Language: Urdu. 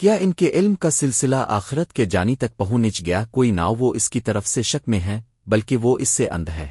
کیا ان کے علم کا سلسلہ آخرت کے جانی تک پہنچ گیا؟ کوئی نہ وہ اس کی طرف سے شک میں ہے، بلکہ وہ اس سے اندھ ہے